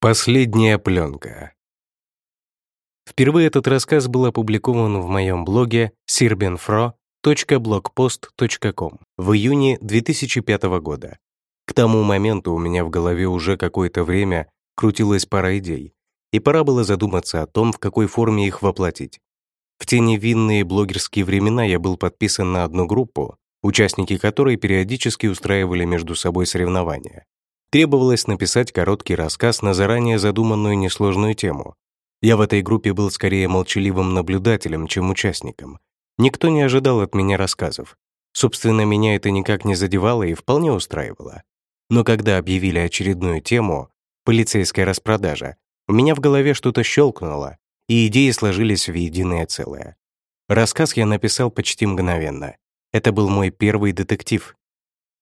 Последняя пленка. Впервые этот рассказ был опубликован в моем блоге sirbenfro.blogpost.com в июне 2005 года. К тому моменту у меня в голове уже какое-то время крутилась пара идей, и пора было задуматься о том, в какой форме их воплотить. В те невинные блогерские времена я был подписан на одну группу, участники которой периодически устраивали между собой соревнования. Требовалось написать короткий рассказ на заранее задуманную несложную тему. Я в этой группе был скорее молчаливым наблюдателем, чем участником. Никто не ожидал от меня рассказов. Собственно, меня это никак не задевало и вполне устраивало. Но когда объявили очередную тему «полицейская распродажа», у меня в голове что-то щелкнуло, и идеи сложились в единое целое. Рассказ я написал почти мгновенно. Это был мой первый детектив,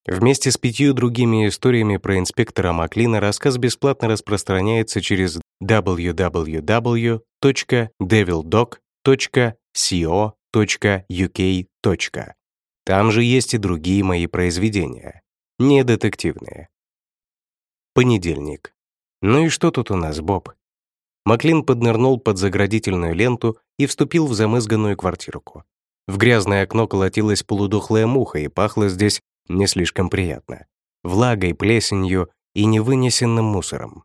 Вместе с пятью другими историями про инспектора Маклина рассказ бесплатно распространяется через www.devildog.co.uk. Там же есть и другие мои произведения, не детективные. Понедельник. Ну и что тут у нас, Боб? Маклин поднырнул под заградительную ленту и вступил в замызганную квартирку. В грязное окно колотилась полудохлая муха и пахло здесь не слишком приятно. Влагой, плесенью и невынесенным мусором.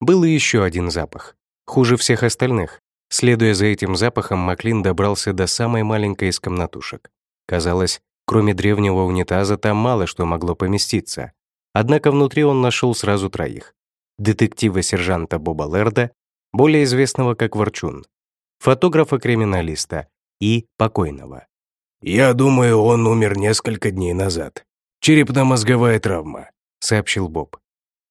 Был и еще один запах. Хуже всех остальных. Следуя за этим запахом, Маклин добрался до самой маленькой из комнатушек. Казалось, кроме древнего унитаза там мало что могло поместиться. Однако внутри он нашел сразу троих. Детектива-сержанта Боба Лерда, более известного как Ворчун, фотографа-криминалиста и покойного. «Я думаю, он умер несколько дней назад. Черепно-мозговая травма», — сообщил Боб.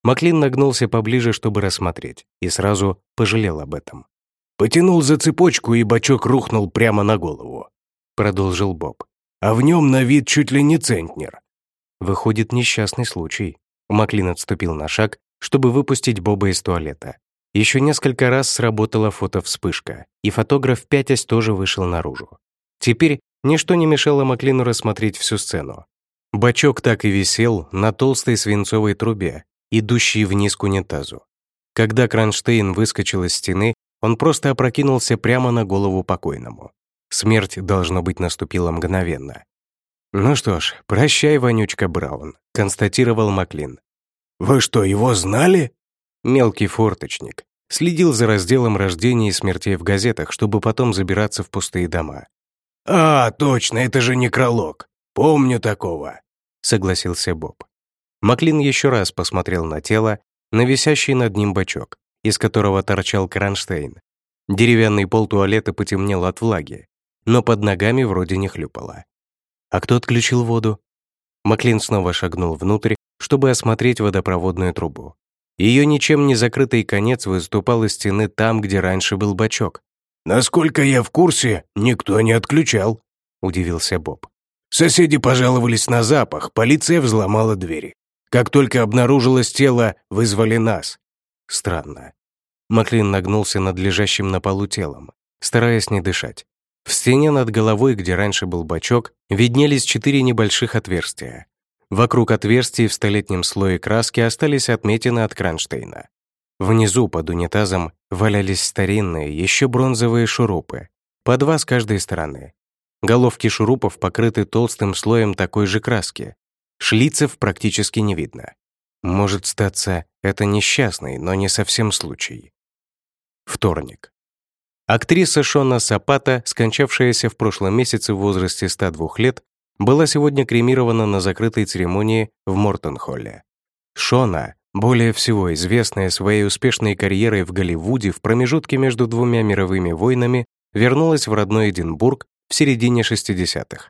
Маклин нагнулся поближе, чтобы рассмотреть, и сразу пожалел об этом. «Потянул за цепочку, и бачок рухнул прямо на голову», — продолжил Боб. «А в нем на вид чуть ли не центнер». Выходит, несчастный случай. Маклин отступил на шаг, чтобы выпустить Боба из туалета. Еще несколько раз сработала фотовспышка, и фотограф пятясь тоже вышел наружу. Теперь Ничто не мешало Маклину рассмотреть всю сцену. Бачок так и висел на толстой свинцовой трубе, идущей вниз к унитазу. Когда кронштейн выскочил из стены, он просто опрокинулся прямо на голову покойному. Смерть, должно быть, наступила мгновенно. «Ну что ж, прощай, вонючка Браун», — констатировал Маклин. «Вы что, его знали?» Мелкий форточник. Следил за разделом рождений и смертей в газетах, чтобы потом забираться в пустые дома. «А, точно, это же некролог. Помню такого», — согласился Боб. Маклин еще раз посмотрел на тело, на висящий над ним бачок, из которого торчал кронштейн. Деревянный пол туалета потемнел от влаги, но под ногами вроде не хлюпало. А кто отключил воду? Маклин снова шагнул внутрь, чтобы осмотреть водопроводную трубу. Ее ничем не закрытый конец выступал из стены там, где раньше был бачок, «Насколько я в курсе, никто не отключал», — удивился Боб. «Соседи пожаловались на запах, полиция взломала двери. Как только обнаружилось тело, вызвали нас». Странно. Маклин нагнулся над лежащим на полу телом, стараясь не дышать. В стене над головой, где раньше был бачок, виднелись четыре небольших отверстия. Вокруг отверстий в столетнем слое краски остались отметины от кронштейна. Внизу, под унитазом, валялись старинные, еще бронзовые шурупы, по два с каждой стороны. Головки шурупов покрыты толстым слоем такой же краски. Шлицев практически не видно. Может статься, это несчастный, но не совсем случай. Вторник. Актриса Шона Сапата, скончавшаяся в прошлом месяце в возрасте 102 лет, была сегодня кремирована на закрытой церемонии в Мортон-Холле. Шона более всего известная своей успешной карьерой в Голливуде в промежутке между двумя мировыми войнами, вернулась в родной Эдинбург в середине 60-х.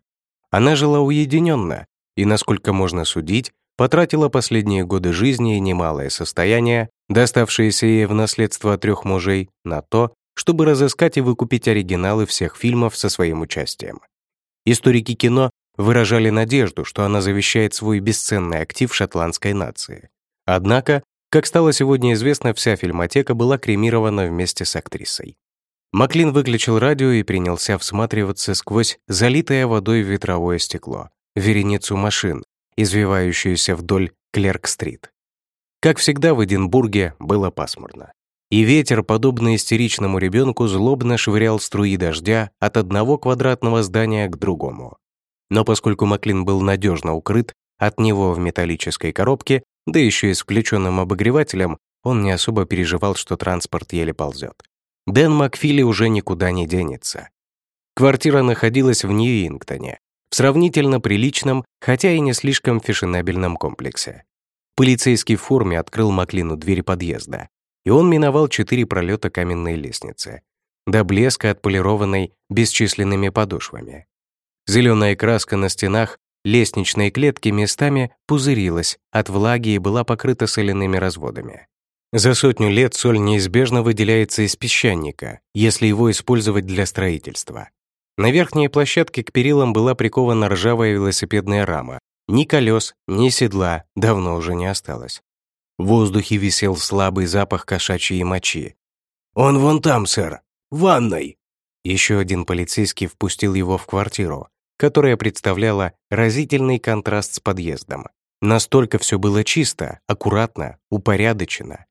Она жила уединенно и, насколько можно судить, потратила последние годы жизни и немалое состояние, доставшееся ей в наследство от трех мужей, на то, чтобы разыскать и выкупить оригиналы всех фильмов со своим участием. Историки кино выражали надежду, что она завещает свой бесценный актив шотландской нации. Однако, как стало сегодня известно, вся фильмотека была кремирована вместе с актрисой. Маклин выключил радио и принялся всматриваться сквозь залитое водой ветровое стекло, вереницу машин, извивающуюся вдоль Клерк-стрит. Как всегда в Эдинбурге было пасмурно. И ветер, подобно истеричному ребенку, злобно швырял струи дождя от одного квадратного здания к другому. Но поскольку Маклин был надежно укрыт от него в металлической коробке, да еще и с включенным обогревателем, он не особо переживал, что транспорт еле ползет. Дэн Макфили уже никуда не денется. Квартира находилась в Нью-Ингтоне, в сравнительно приличном, хотя и не слишком фешенебельном комплексе. Полицейский в форме открыл Маклину дверь подъезда, и он миновал четыре пролета каменной лестницы, до блеска отполированной бесчисленными подошвами. Зеленая краска на стенах лестничной клетки местами пузырилась от влаги и была покрыта соляными разводами. За сотню лет соль неизбежно выделяется из песчаника, если его использовать для строительства. На верхней площадке к перилам была прикована ржавая велосипедная рама. Ни колес, ни седла давно уже не осталось. В воздухе висел слабый запах кошачьей мочи. «Он вон там, сэр, в ванной!» Еще один полицейский впустил его в квартиру, которая представляла разительный контраст с подъездом. Настолько все было чисто, аккуратно, упорядочено.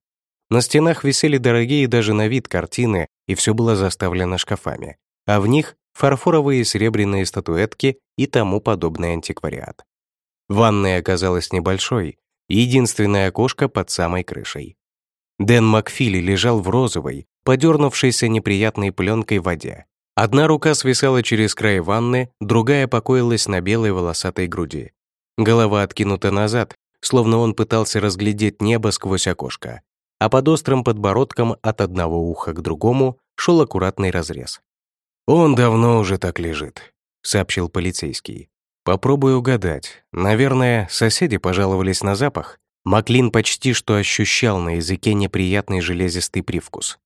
На стенах висели дорогие даже на вид картины, и все было заставлено шкафами, а в них фарфоровые серебряные статуэтки и тому подобный антиквариат. Ванная оказалась небольшой, единственное окошко под самой крышей. Дэн Макфили лежал в розовой, подернувшейся неприятной пленкой воде. Одна рука свисала через край ванны, другая покоилась на белой волосатой груди. Голова откинута назад, словно он пытался разглядеть небо сквозь окошко, а под острым подбородком от одного уха к другому шел аккуратный разрез. «Он давно уже так лежит», — сообщил полицейский. «Попробую угадать. Наверное, соседи пожаловались на запах». Маклин почти что ощущал на языке неприятный железистый привкус.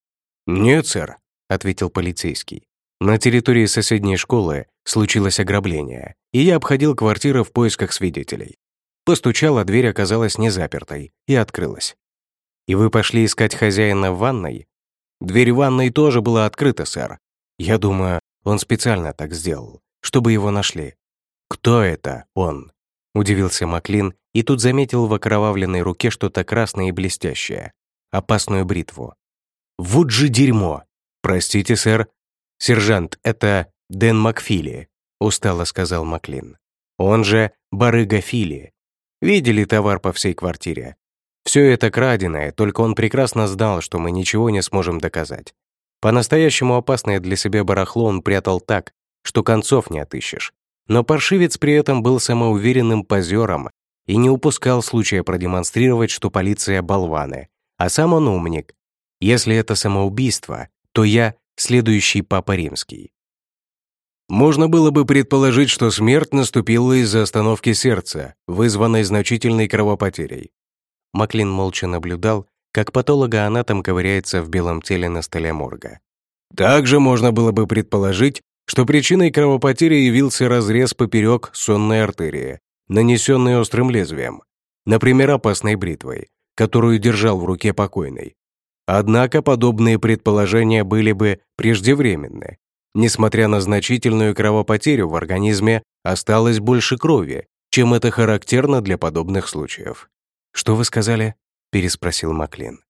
«Нет, сэр», — ответил полицейский. «На территории соседней школы случилось ограбление, и я обходил квартиры в поисках свидетелей. Постучал, а дверь оказалась не запертой и открылась. И вы пошли искать хозяина в ванной? Дверь ванной тоже была открыта, сэр. Я думаю, он специально так сделал, чтобы его нашли. Кто это он? Удивился Маклин и тут заметил в окровавленной руке что-то красное и блестящее. Опасную бритву. Вот же дерьмо! Простите, сэр. Сержант, это Дэн Макфили, устало сказал Маклин. Он же Барыга Фили. Видели товар по всей квартире. Все это краденое, только он прекрасно знал, что мы ничего не сможем доказать. По-настоящему опасное для себя барахло он прятал так, что концов не отыщешь. Но паршивец при этом был самоуверенным позером и не упускал случая продемонстрировать, что полиция болваны, а сам он умник. Если это самоубийство, то я следующий папа римский. Можно было бы предположить, что смерть наступила из-за остановки сердца, вызванной значительной кровопотерей. Маклин молча наблюдал, как патологоанатом ковыряется в белом теле на столе морга. Также можно было бы предположить, что причиной кровопотери явился разрез поперек сонной артерии, нанесенный острым лезвием, например, опасной бритвой, которую держал в руке покойный. Однако подобные предположения были бы преждевременны. Несмотря на значительную кровопотерю в организме, осталось больше крови, чем это характерно для подобных случаев. «Что вы сказали?» — переспросил Маклин.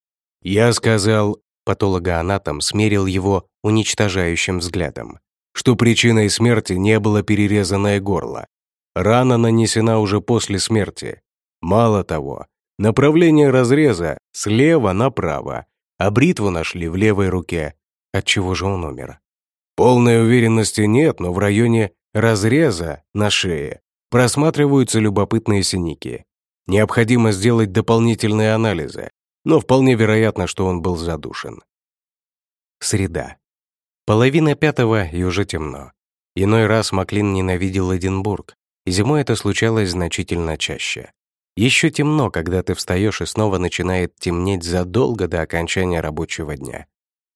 «Я сказал...» — патологоанатом смерил его уничтожающим взглядом, что причиной смерти не было перерезанное горло. Рана нанесена уже после смерти. Мало того, направление разреза слева направо, а бритву нашли в левой руке. От чего же он умер? Полной уверенности нет, но в районе разреза на шее просматриваются любопытные синяки. Необходимо сделать дополнительные анализы, но вполне вероятно, что он был задушен. Среда. Половина пятого и уже темно. Иной раз Маклин ненавидел Эдинбург, и зимой это случалось значительно чаще. Еще темно, когда ты встаешь и снова начинает темнеть задолго до окончания рабочего дня.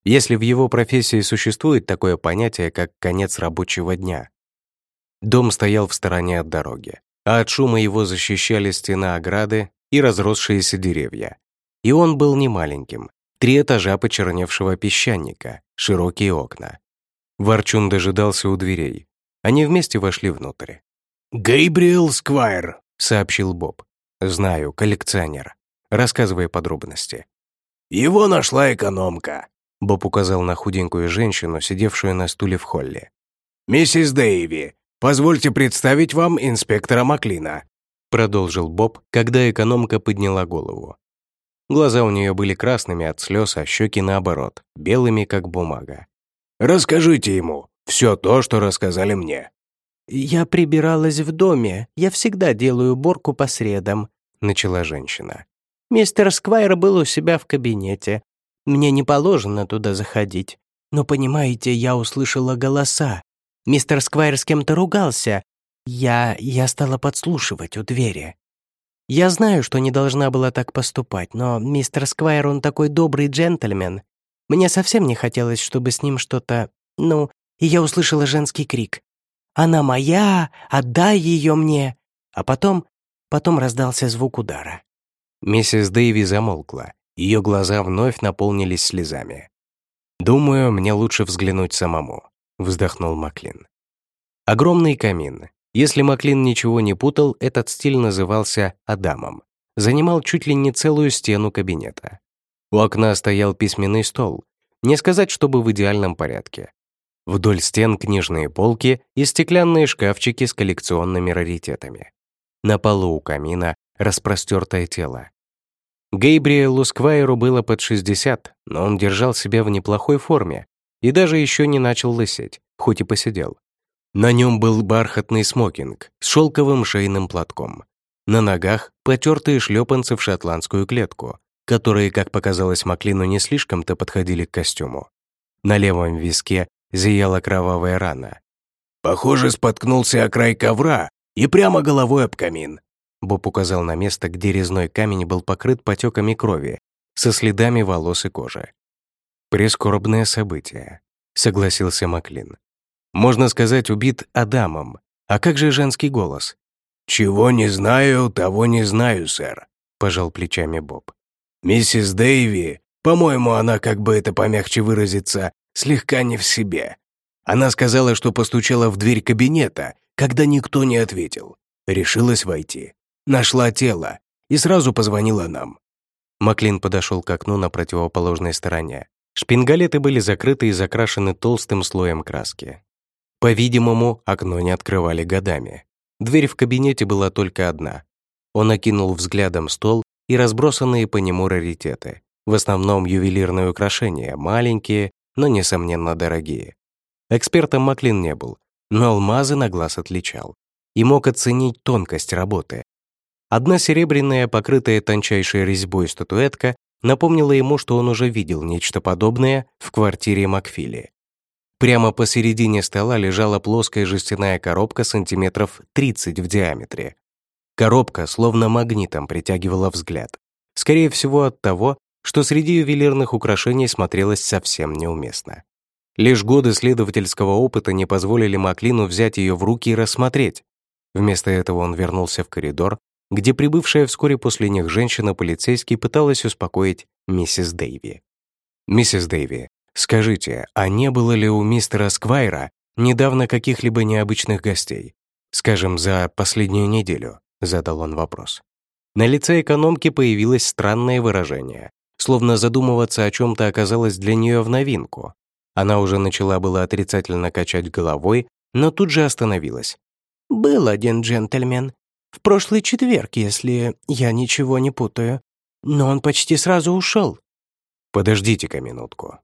Если в его профессии существует такое понятие, как конец рабочего дня. Дом стоял в стороне от дороги а от шума его защищали стена ограды и разросшиеся деревья. И он был немаленьким. Три этажа почерневшего песчаника, широкие окна. Ворчун дожидался у дверей. Они вместе вошли внутрь. «Гейбриэл Сквайр», — сообщил Боб. «Знаю, коллекционер. рассказывая подробности. «Его нашла экономка», — Боб указал на худенькую женщину, сидевшую на стуле в холле. «Миссис Дэйви, позвольте представить вам инспектора Маклина», — продолжил Боб, когда экономка подняла голову. Глаза у нее были красными от слез, а щеки, наоборот, белыми, как бумага. «Расскажите ему все то, что рассказали мне». «Я прибиралась в доме. Я всегда делаю уборку по средам», — начала женщина. «Мистер Сквайр был у себя в кабинете. Мне не положено туда заходить. Но, понимаете, я услышала голоса. Мистер Сквайр с кем-то ругался. Я... я стала подслушивать у двери. Я знаю, что не должна была так поступать, но мистер Сквайр, он такой добрый джентльмен. Мне совсем не хотелось, чтобы с ним что-то... Ну, и я услышала женский крик. «Она моя! Отдай ее мне!» А потом... потом раздался звук удара. Миссис Дэйви замолкла. Ее глаза вновь наполнились слезами. «Думаю, мне лучше взглянуть самому», — вздохнул Маклин. Огромный камин, если Маклин ничего не путал, этот стиль назывался «Адамом». Занимал чуть ли не целую стену кабинета. У окна стоял письменный стол. Не сказать, чтобы в идеальном порядке. Вдоль стен книжные полки и стеклянные шкафчики с коллекционными раритетами. На полу у камина распростертое тело. Гейбриэлу Сквайру было под 60, но он держал себя в неплохой форме и даже еще не начал лысеть, хоть и посидел. На нем был бархатный смокинг с шелковым шейным платком. На ногах потертые шлепанцы в шотландскую клетку, которые, как показалось Маклину, не слишком-то подходили к костюму. На левом виске зияла кровавая рана. «Похоже, споткнулся о край ковра и прямо головой об камин», Боб указал на место, где резной камень был покрыт потеками крови, со следами волос и кожи. «Прискорбное событие», — согласился Маклин. Можно сказать, убит Адамом. А как же женский голос? «Чего не знаю, того не знаю, сэр», — пожал плечами Боб. «Миссис Дэйви, по-моему, она, как бы это помягче выразиться, слегка не в себе. Она сказала, что постучала в дверь кабинета, когда никто не ответил. Решилась войти. Нашла тело и сразу позвонила нам». Маклин подошел к окну на противоположной стороне. Шпингалеты были закрыты и закрашены толстым слоем краски. По-видимому, окно не открывали годами. Дверь в кабинете была только одна. Он окинул взглядом стол и разбросанные по нему раритеты. В основном ювелирные украшения, маленькие, но, несомненно, дорогие. Экспертом Маклин не был, но алмазы на глаз отличал и мог оценить тонкость работы. Одна серебряная, покрытая тончайшей резьбой статуэтка напомнила ему, что он уже видел нечто подобное в квартире Макфили. Прямо посередине стола лежала плоская жестяная коробка сантиметров 30 в диаметре. Коробка словно магнитом притягивала взгляд. Скорее всего от того, что среди ювелирных украшений смотрелось совсем неуместно. Лишь годы следовательского опыта не позволили Маклину взять ее в руки и рассмотреть. Вместо этого он вернулся в коридор, где прибывшая вскоре после них женщина-полицейский пыталась успокоить миссис Дэйви. «Миссис Дэйви, Скажите, а не было ли у мистера Сквайра недавно каких-либо необычных гостей? Скажем, за последнюю неделю?» — задал он вопрос. На лице экономки появилось странное выражение, словно задумываться о чем-то оказалось для нее в новинку. Она уже начала было отрицательно качать головой, но тут же остановилась. «Был один джентльмен. В прошлый четверг, если я ничего не путаю. Но он почти сразу ушел». «Подождите-ка минутку»,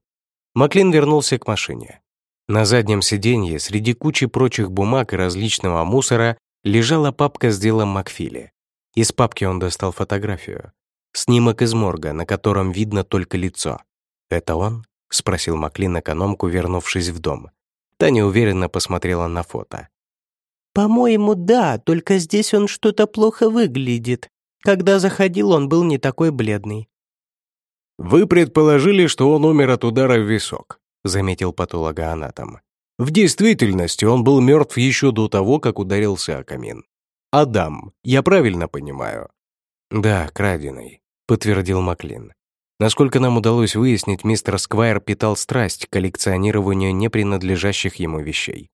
Маклин вернулся к машине. На заднем сиденье среди кучи прочих бумаг и различного мусора лежала папка с делом Макфили. Из папки он достал фотографию. Снимок из морга, на котором видно только лицо. «Это он?» — спросил Маклин экономку, вернувшись в дом. Та неуверенно посмотрела на фото. «По-моему, да, только здесь он что-то плохо выглядит. Когда заходил, он был не такой бледный. «Вы предположили, что он умер от удара в висок», — заметил патологоанатом. «В действительности он был мертв еще до того, как ударился о камин. Адам, я правильно понимаю?» «Да, краденый», — подтвердил Маклин. Насколько нам удалось выяснить, мистер Сквайр питал страсть к коллекционированию непринадлежащих ему вещей.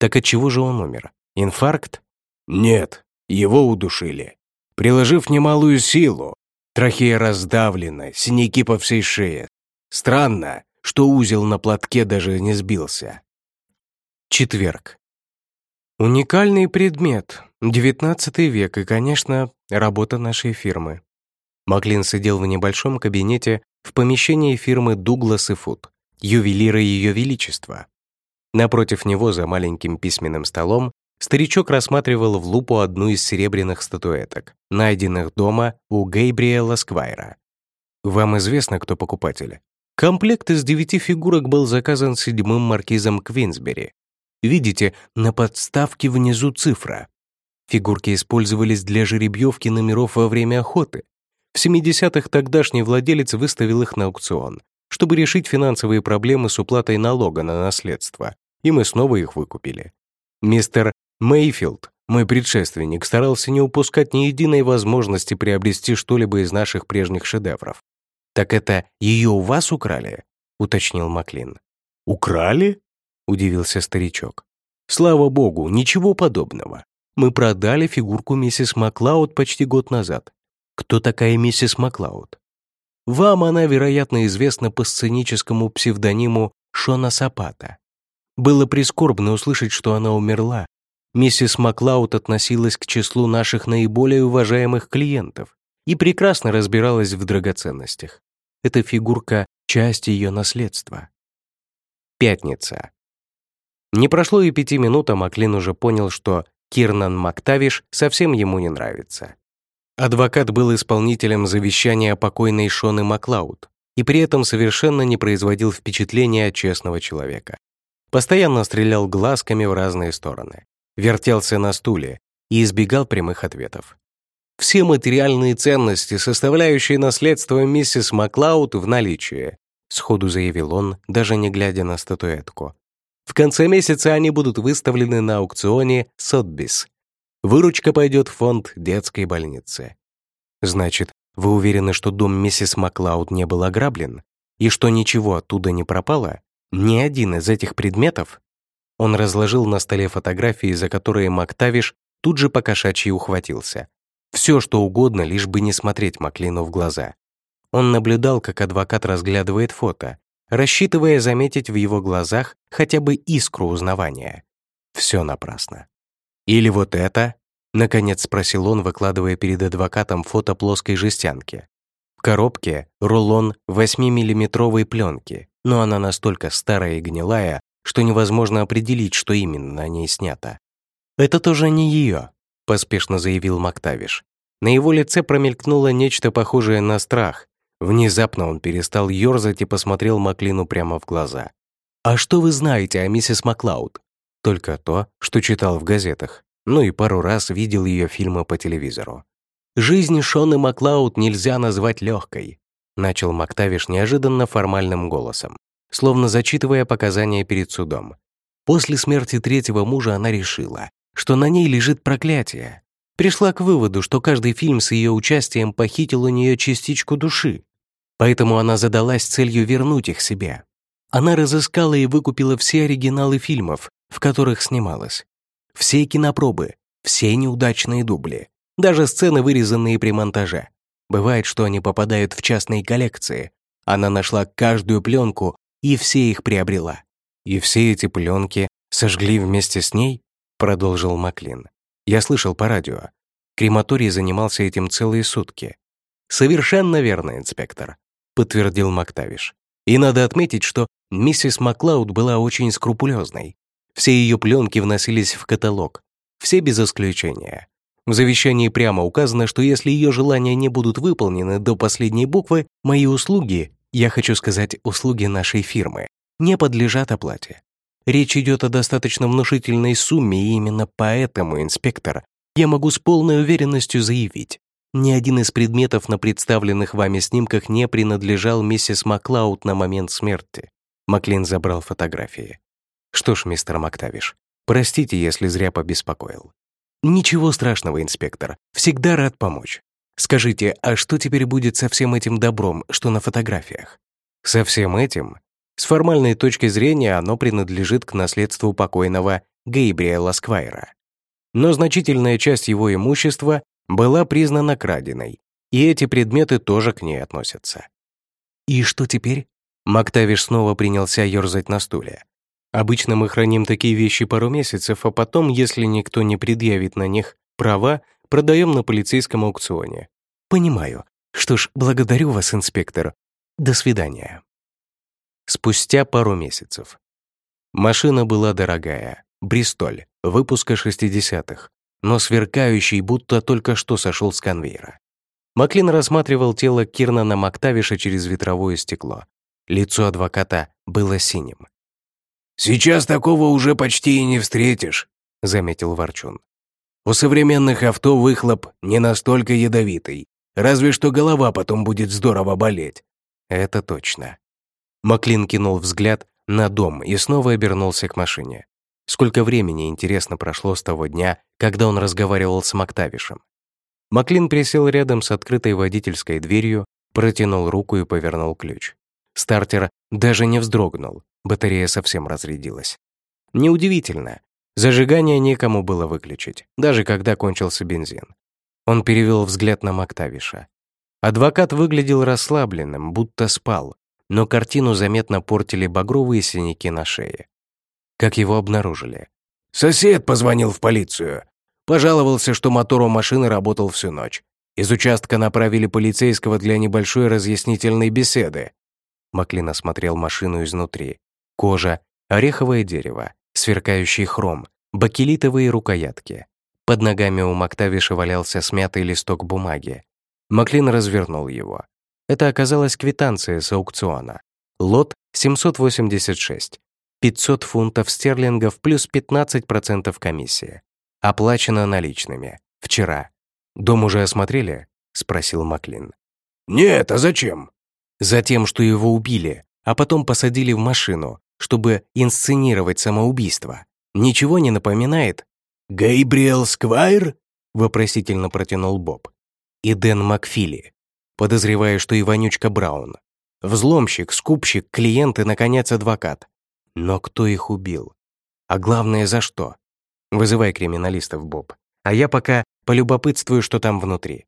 Так от чего же он умер? Инфаркт? Нет, его удушили. Приложив немалую силу, Трахея раздавлена, синяки по всей шее. Странно, что узел на платке даже не сбился. Четверг. Уникальный предмет. XIX век и, конечно, работа нашей фирмы. Маклин сидел в небольшом кабинете в помещении фирмы «Дуглас и Фуд», ювелира Ее Величества. Напротив него, за маленьким письменным столом, старичок рассматривал в лупу одну из серебряных статуэток, найденных дома у Гейбриэла Сквайра. Вам известно, кто покупатель? Комплект из девяти фигурок был заказан седьмым маркизом Квинсбери. Видите, на подставке внизу цифра. Фигурки использовались для жеребьевки номеров во время охоты. В 70-х тогдашний владелец выставил их на аукцион, чтобы решить финансовые проблемы с уплатой налога на наследство, и мы снова их выкупили. Мистер Мейфилд, мой предшественник, старался не упускать ни единой возможности приобрести что-либо из наших прежних шедевров. «Так это ее у вас украли?» — уточнил Маклин. «Украли?» — удивился старичок. «Слава богу, ничего подобного. Мы продали фигурку миссис Маклауд почти год назад. Кто такая миссис Маклауд? Вам она, вероятно, известна по сценическому псевдониму Шона Сапата. Было прискорбно услышать, что она умерла, Миссис Маклауд относилась к числу наших наиболее уважаемых клиентов и прекрасно разбиралась в драгоценностях. Эта фигурка — часть ее наследства. Пятница. Не прошло и пяти минут, а Маклин уже понял, что Кирнан Мактавиш совсем ему не нравится. Адвокат был исполнителем завещания покойной Шоны Маклауд и при этом совершенно не производил впечатления честного человека. Постоянно стрелял глазками в разные стороны вертелся на стуле и избегал прямых ответов. Все материальные ценности, составляющие наследство миссис Маклауд, в наличии, сходу заявил он, даже не глядя на статуэтку. В конце месяца они будут выставлены на аукционе Сотбис. Выручка пойдет в фонд детской больницы. Значит, вы уверены, что дом миссис Маклауд не был ограблен? И что ничего оттуда не пропало? Ни один из этих предметов? Он разложил на столе фотографии, за которые Мактавиш тут же покошачьи ухватился. Все, что угодно, лишь бы не смотреть Маклину в глаза. Он наблюдал, как адвокат разглядывает фото, рассчитывая заметить в его глазах хотя бы искру узнавания. Все напрасно. «Или вот это?» — наконец спросил он, выкладывая перед адвокатом фото плоской жестянки. В коробке рулон 8-миллиметровой пленки, но она настолько старая и гнилая, что невозможно определить, что именно на ней снято. «Это тоже не ее», — поспешно заявил Мактавиш. На его лице промелькнуло нечто похожее на страх. Внезапно он перестал ёрзать и посмотрел Маклину прямо в глаза. «А что вы знаете о миссис Маклауд?» «Только то, что читал в газетах. Ну и пару раз видел ее фильмы по телевизору». «Жизнь Шоны Маклауд нельзя назвать легкой», начал Мактавиш неожиданно формальным голосом словно зачитывая показания перед судом. После смерти третьего мужа она решила, что на ней лежит проклятие. Пришла к выводу, что каждый фильм с ее участием похитил у нее частичку души. Поэтому она задалась целью вернуть их себе. Она разыскала и выкупила все оригиналы фильмов, в которых снималась. Все кинопробы, все неудачные дубли, даже сцены, вырезанные при монтаже. Бывает, что они попадают в частные коллекции. Она нашла каждую пленку и все их приобрела. И все эти пленки сожгли вместе с ней, продолжил Маклин. Я слышал по радио. Крематорий занимался этим целые сутки. Совершенно верно, инспектор, подтвердил Мактавиш. И надо отметить, что миссис Маклауд была очень скрупулезной. Все ее пленки вносились в каталог, все без исключения. В завещании прямо указано, что если ее желания не будут выполнены до последней буквы, мои услуги я хочу сказать, услуги нашей фирмы не подлежат оплате. Речь идет о достаточно внушительной сумме, и именно поэтому, инспектор, я могу с полной уверенностью заявить, ни один из предметов на представленных вами снимках не принадлежал миссис Маклауд на момент смерти. Маклин забрал фотографии. Что ж, мистер Мактавиш, простите, если зря побеспокоил. Ничего страшного, инспектор. Всегда рад помочь. Скажите, а что теперь будет со всем этим добром, что на фотографиях? Со всем этим? С формальной точки зрения оно принадлежит к наследству покойного Гейбриэла Сквайра. Но значительная часть его имущества была признана краденой, и эти предметы тоже к ней относятся. «И что теперь?» Мактавиш снова принялся ерзать на стуле. «Обычно мы храним такие вещи пару месяцев, а потом, если никто не предъявит на них права, продаем на полицейском аукционе». «Понимаю. Что ж, благодарю вас, инспектор. До свидания». Спустя пару месяцев. Машина была дорогая. Бристоль, выпуска 60-х, но сверкающий, будто только что сошел с конвейера. Маклин рассматривал тело Кирнана Мактавиша через ветровое стекло. Лицо адвоката было синим. «Сейчас такого уже почти и не встретишь», — заметил Ворчун. «У современных авто выхлоп не настолько ядовитый, разве что голова потом будет здорово болеть». «Это точно». Маклин кинул взгляд на дом и снова обернулся к машине. Сколько времени, интересно, прошло с того дня, когда он разговаривал с Мактавишем. Маклин присел рядом с открытой водительской дверью, протянул руку и повернул ключ. Стартер даже не вздрогнул, батарея совсем разрядилась. Неудивительно. Зажигание некому было выключить, даже когда кончился бензин. Он перевел взгляд на Мактавиша. Адвокат выглядел расслабленным, будто спал, но картину заметно портили багровые синяки на шее. Как его обнаружили? «Сосед позвонил в полицию. Пожаловался, что мотор у машины работал всю ночь. Из участка направили полицейского для небольшой разъяснительной беседы. Маклин осмотрел машину изнутри. Кожа, ореховое дерево, сверкающий хром, бакелитовые рукоятки. Под ногами у Мактавиша валялся смятый листок бумаги. Маклин развернул его. Это оказалась квитанция с аукциона. Лот 786. 500 фунтов стерлингов плюс 15% комиссии. Оплачено наличными. Вчера. «Дом уже осмотрели?» — спросил Маклин. «Нет, а зачем?» Затем, что его убили, а потом посадили в машину, чтобы инсценировать самоубийство. Ничего не напоминает? «Гейбриэл Сквайр?» — вопросительно протянул Боб. «И Дэн Макфили. Подозреваю, что и Вонючка Браун. Взломщик, скупщик, клиент и, наконец, адвокат. Но кто их убил? А главное, за что? Вызывай криминалистов, Боб. А я пока полюбопытствую, что там внутри.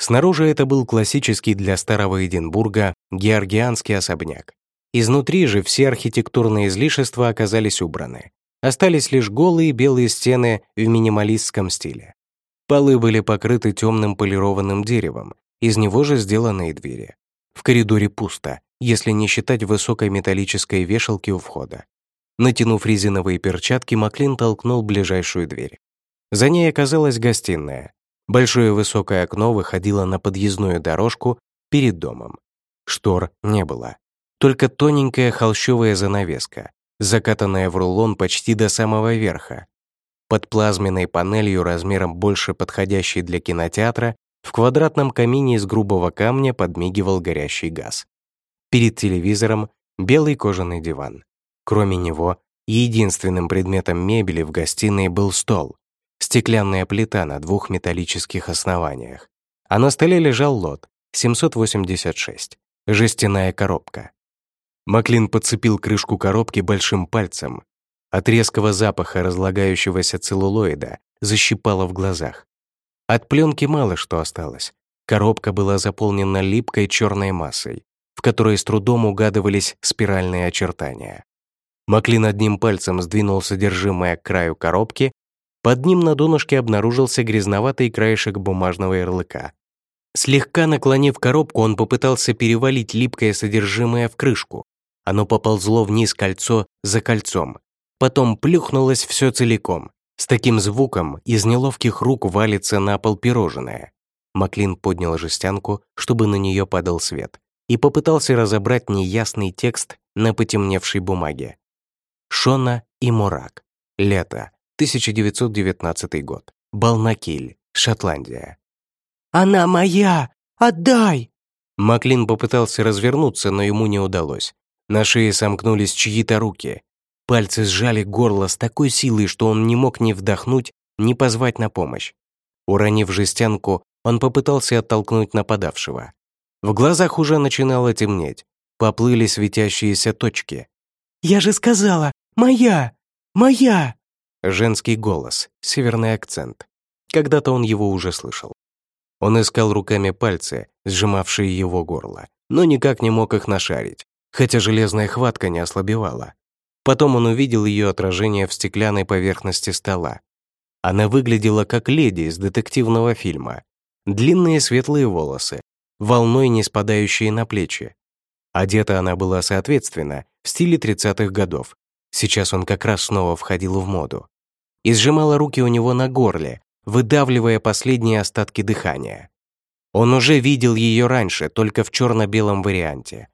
Снаружи это был классический для старого Эдинбурга георгианский особняк. Изнутри же все архитектурные излишества оказались убраны. Остались лишь голые белые стены в минималистском стиле. Полы были покрыты темным полированным деревом, из него же сделаны и двери. В коридоре пусто, если не считать высокой металлической вешалки у входа. Натянув резиновые перчатки, Маклин толкнул ближайшую дверь. За ней оказалась гостиная, Большое высокое окно выходило на подъездную дорожку перед домом. Штор не было. Только тоненькая холщовая занавеска, закатанная в рулон почти до самого верха. Под плазменной панелью размером больше подходящей для кинотеатра в квадратном камине из грубого камня подмигивал горящий газ. Перед телевизором белый кожаный диван. Кроме него, единственным предметом мебели в гостиной был стол, стеклянная плита на двух металлических основаниях. А на столе лежал лот 786, жестяная коробка. Маклин подцепил крышку коробки большим пальцем. От резкого запаха разлагающегося целлулоида защипало в глазах. От пленки мало что осталось. Коробка была заполнена липкой черной массой, в которой с трудом угадывались спиральные очертания. Маклин одним пальцем сдвинул содержимое к краю коробки под ним на донышке обнаружился грязноватый краешек бумажного ярлыка. Слегка наклонив коробку, он попытался перевалить липкое содержимое в крышку. Оно поползло вниз кольцо за кольцом. Потом плюхнулось все целиком. С таким звуком из неловких рук валится на пол пирожное. Маклин поднял жестянку, чтобы на нее падал свет, и попытался разобрать неясный текст на потемневшей бумаге. Шона и Мурак. Лето. 1919 год. Балнакиль, Шотландия. «Она моя! Отдай!» Маклин попытался развернуться, но ему не удалось. На шее сомкнулись чьи-то руки. Пальцы сжали горло с такой силой, что он не мог ни вдохнуть, ни позвать на помощь. Уронив жестянку, он попытался оттолкнуть нападавшего. В глазах уже начинало темнеть. Поплыли светящиеся точки. «Я же сказала! Моя! Моя!» Женский голос, северный акцент. Когда-то он его уже слышал. Он искал руками пальцы, сжимавшие его горло, но никак не мог их нашарить, хотя железная хватка не ослабевала. Потом он увидел ее отражение в стеклянной поверхности стола. Она выглядела как леди из детективного фильма. Длинные светлые волосы, волной не спадающие на плечи. Одета она была соответственно, в стиле 30-х годов. Сейчас он как раз снова входил в моду. И сжимала руки у него на горле, выдавливая последние остатки дыхания. Он уже видел ее раньше, только в черно-белом варианте.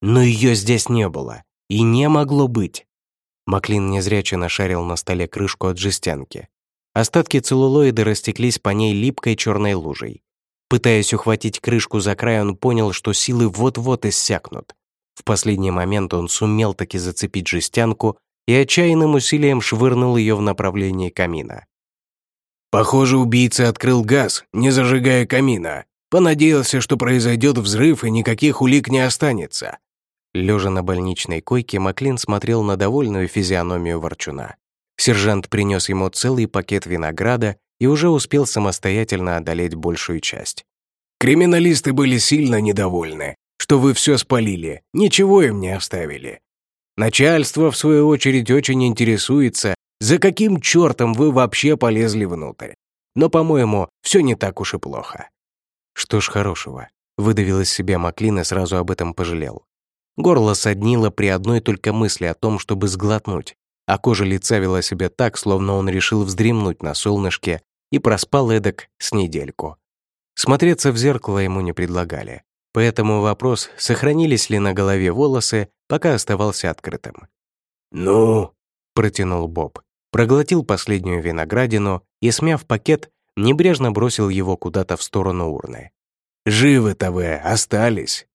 Но ее здесь не было. И не могло быть. Маклин незряче нашарил на столе крышку от жестянки. Остатки целлулоида растеклись по ней липкой черной лужей. Пытаясь ухватить крышку за край, он понял, что силы вот-вот иссякнут. В последний момент он сумел таки зацепить жестянку и отчаянным усилием швырнул ее в направлении камина. Похоже, убийца открыл газ, не зажигая камина. Понадеялся, что произойдет взрыв и никаких улик не останется. Лежа на больничной койке, Маклин смотрел на довольную физиономию ворчуна. Сержант принес ему целый пакет винограда и уже успел самостоятельно одолеть большую часть. «Криминалисты были сильно недовольны, что вы все спалили, ничего им не оставили. Начальство, в свою очередь, очень интересуется, за каким чертом вы вообще полезли внутрь. Но, по-моему, все не так уж и плохо». «Что ж хорошего», — выдавил из себя Маклин и сразу об этом пожалел. Горло соднило при одной только мысли о том, чтобы сглотнуть, а кожа лица вела себя так, словно он решил вздремнуть на солнышке и проспал эдак с недельку. Смотреться в зеркало ему не предлагали, поэтому вопрос, сохранились ли на голове волосы, пока оставался открытым. «Ну?» — протянул Боб, проглотил последнюю виноградину и, смяв пакет, небрежно бросил его куда-то в сторону урны. «Живы-то вы остались!»